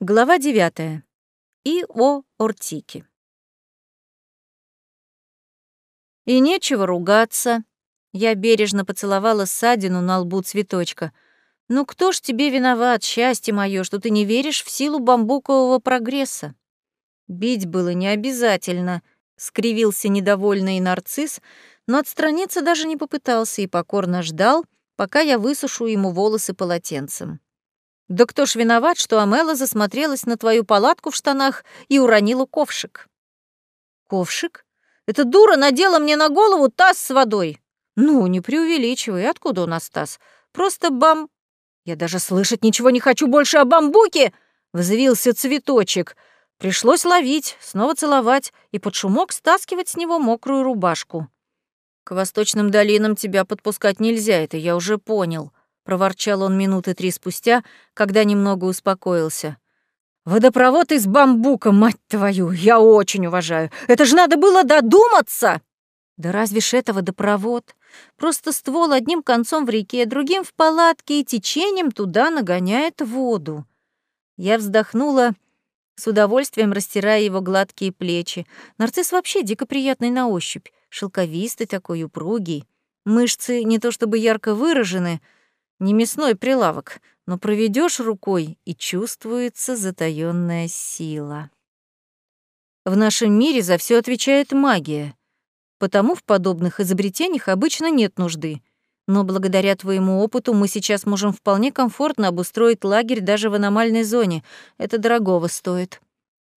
Глава 9. И о Ортике. И нечего ругаться. Я бережно поцеловала ссадину на лбу цветочка. Ну кто ж тебе виноват, счастье мое, что ты не веришь в силу бамбукового прогресса? Бить было не обязательно, скривился недовольный нарцисс, но отстраниться даже не попытался и покорно ждал, пока я высушу ему волосы полотенцем. Да кто ж виноват, что Амела засмотрелась на твою палатку в штанах и уронила ковшик? Ковшик? Эта дура надела мне на голову таз с водой. Ну, не преувеличивай, откуда у нас таз? Просто бам... Я даже слышать ничего не хочу больше о бамбуке! Взвился цветочек. Пришлось ловить, снова целовать и под шумок стаскивать с него мокрую рубашку. К восточным долинам тебя подпускать нельзя, это я уже понял проворчал он минуты три спустя, когда немного успокоился. «Водопровод из бамбука, мать твою, я очень уважаю. Это же надо было додуматься!» «Да разве ж это водопровод? Просто ствол одним концом в реке, другим в палатке и течением туда нагоняет воду». Я вздохнула, с удовольствием растирая его гладкие плечи. Нарцисс вообще дико приятный на ощупь, шелковистый такой, упругий. Мышцы не то чтобы ярко выражены, не мясной прилавок, но проведешь рукой, и чувствуется затаённая сила. В нашем мире за все отвечает магия, потому в подобных изобретениях обычно нет нужды. Но благодаря твоему опыту мы сейчас можем вполне комфортно обустроить лагерь даже в аномальной зоне. Это дорогого стоит.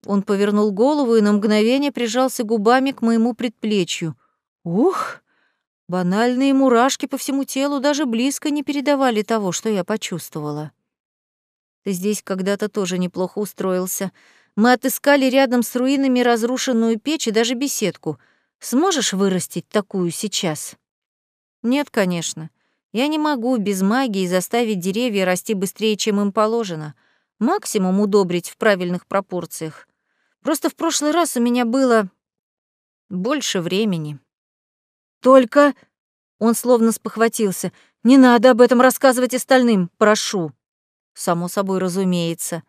Он повернул голову и на мгновение прижался губами к моему предплечью. Ух! Банальные мурашки по всему телу даже близко не передавали того, что я почувствовала. Ты здесь когда-то тоже неплохо устроился. Мы отыскали рядом с руинами разрушенную печь и даже беседку. Сможешь вырастить такую сейчас? Нет, конечно. Я не могу без магии заставить деревья расти быстрее, чем им положено. Максимум удобрить в правильных пропорциях. Просто в прошлый раз у меня было больше времени. Только...» Он словно спохватился. «Не надо об этом рассказывать остальным, прошу». Само собой разумеется.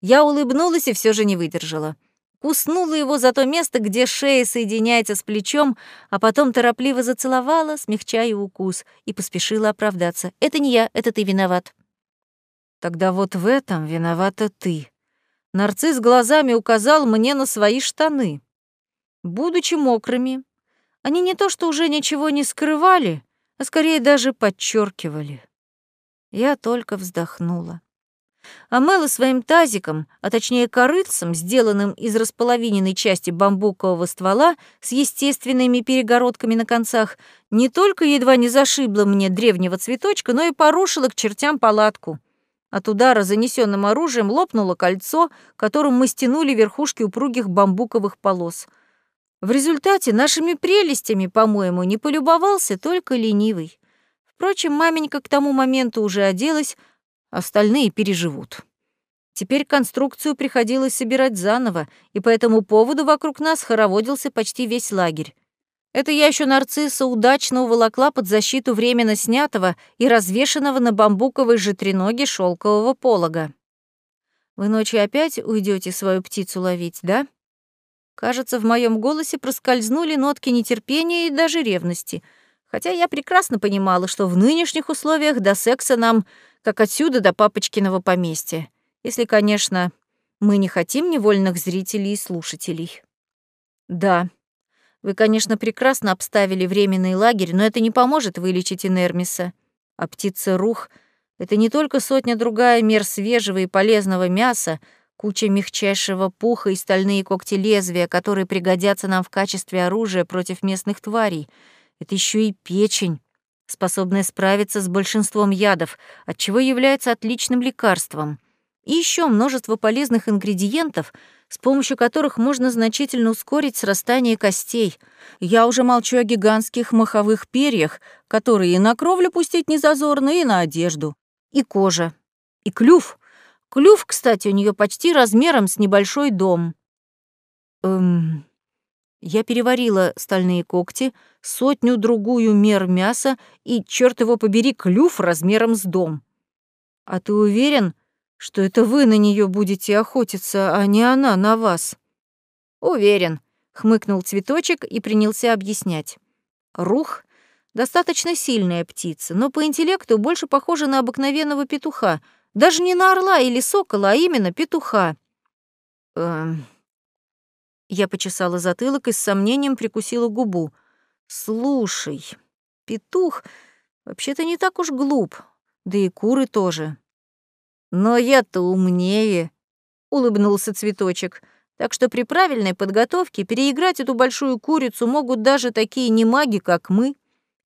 Я улыбнулась и все же не выдержала. Куснула его за то место, где шея соединяется с плечом, а потом торопливо зацеловала, смягчая укус, и поспешила оправдаться. «Это не я, это ты виноват». «Тогда вот в этом виновата ты». Нарцисс глазами указал мне на свои штаны. Будучи мокрыми, они не то что уже ничего не скрывали, а скорее даже подчеркивали. Я только вздохнула. А Мэла своим тазиком, а точнее корыцем, сделанным из располовиненной части бамбукового ствола с естественными перегородками на концах, не только едва не зашибла мне древнего цветочка, но и порушила к чертям палатку. От удара занесенным оружием лопнуло кольцо, которым мы стянули верхушки упругих бамбуковых полос — в результате нашими прелестями, по-моему, не полюбовался только ленивый. Впрочем, маменька к тому моменту уже оделась, остальные переживут. Теперь конструкцию приходилось собирать заново, и по этому поводу вокруг нас хороводился почти весь лагерь. Это я еще нарцисса удачно уволокла под защиту временно снятого и развешенного на бамбуковой же треноге шелкового полога. Вы ночью опять уйдете свою птицу ловить, да? Кажется, в моем голосе проскользнули нотки нетерпения и даже ревности, хотя я прекрасно понимала, что в нынешних условиях до секса нам как отсюда до папочкиного поместья, если, конечно, мы не хотим невольных зрителей и слушателей. Да, вы, конечно, прекрасно обставили временный лагерь, но это не поможет вылечить Инермиса. А птица Рух — это не только сотня-другая мер свежего и полезного мяса, куча мягчайшего пуха и стальные когти лезвия, которые пригодятся нам в качестве оружия против местных тварей. Это еще и печень, способная справиться с большинством ядов, отчего является отличным лекарством. И еще множество полезных ингредиентов, с помощью которых можно значительно ускорить срастание костей. Я уже молчу о гигантских маховых перьях, которые и на кровлю пустить не зазорно, и на одежду. И кожа. И клюв — Клюв, кстати, у нее почти размером с небольшой дом. Эм... Я переварила стальные когти, сотню-другую мер мяса и, черт его побери, клюв размером с дом. А ты уверен, что это вы на нее будете охотиться, а не она на вас. Уверен, хмыкнул цветочек и принялся объяснять. Рух — достаточно сильная птица, но по интеллекту больше похожа на обыкновенного петуха, даже не на орла или сокола, а именно петуха. Эм... Я почесала затылок и с сомнением прикусила губу. «Слушай, петух вообще-то не так уж глуп, да и куры тоже». «Но я-то умнее», — улыбнулся цветочек. «Так что при правильной подготовке переиграть эту большую курицу могут даже такие немаги, как мы.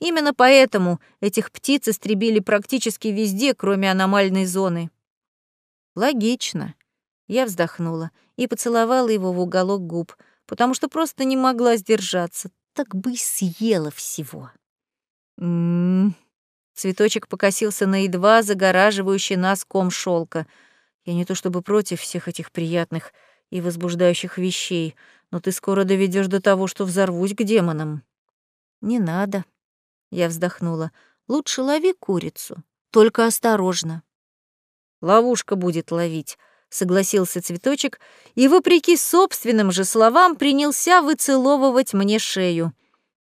Именно поэтому этих птиц истребили практически везде, кроме аномальной зоны». «Логично». Я вздохнула и поцеловала его в уголок губ, потому что просто не могла сдержаться. Так бы и съела всего. М-м. Цветочек покосился на едва загораживающий нас ком шелка. Я не то чтобы против всех этих приятных и возбуждающих вещей, но ты скоро доведешь до того, что взорвусь к демонам. Не надо. Я вздохнула. Лучше лови курицу, только осторожно. Ловушка будет ловить, согласился цветочек и, вопреки собственным же словам, принялся выцеловывать мне шею.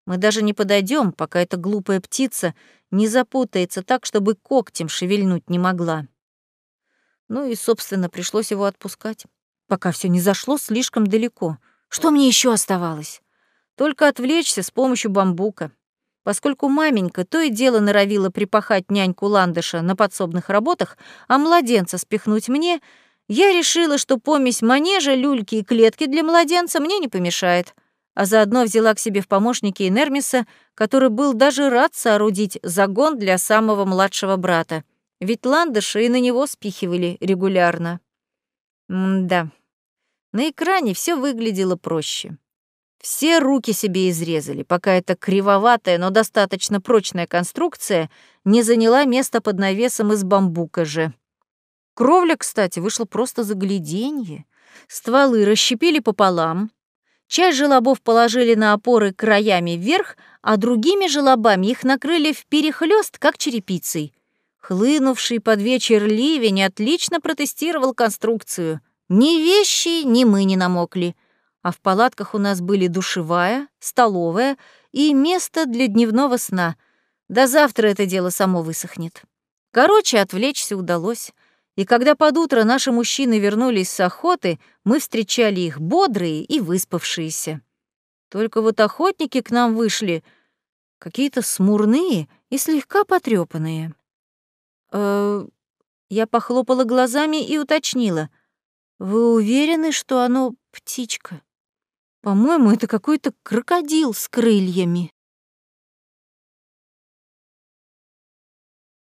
Мы даже не подойдем, пока эта глупая птица не запутается так, чтобы когтем шевельнуть не могла. Ну и, собственно, пришлось его отпускать, пока все не зашло слишком далеко. Что мне еще оставалось? Только отвлечься с помощью бамбука. Поскольку маменька то и дело норовила припахать няньку ландыша на подсобных работах, а младенца спихнуть мне — я решила, что помесь манежа, люльки и клетки для младенца мне не помешает, а заодно взяла к себе в помощники Энермиса, который был даже рад соорудить загон для самого младшего брата, ведь ландыши и на него спихивали регулярно. М-да. На экране все выглядело проще. Все руки себе изрезали, пока эта кривоватая, но достаточно прочная конструкция не заняла место под навесом из бамбука же. Кровля, кстати, вышла просто загляденье. Стволы расщепили пополам, часть желобов положили на опоры краями вверх, а другими желобами их накрыли в перехлёст, как черепицей. Хлынувший под вечер ливень отлично протестировал конструкцию. Ни вещи, ни мы не намокли. А в палатках у нас были душевая, столовая и место для дневного сна. До завтра это дело само высохнет. Короче, отвлечься удалось. И когда под утро наши мужчины вернулись с охоты, мы встречали их бодрые и выспавшиеся. Только вот охотники к нам вышли какие-то смурные и слегка потрёпанные. Э, я похлопала глазами и уточнила. «Вы уверены, что оно птичка? По-моему, это какой-то крокодил с крыльями».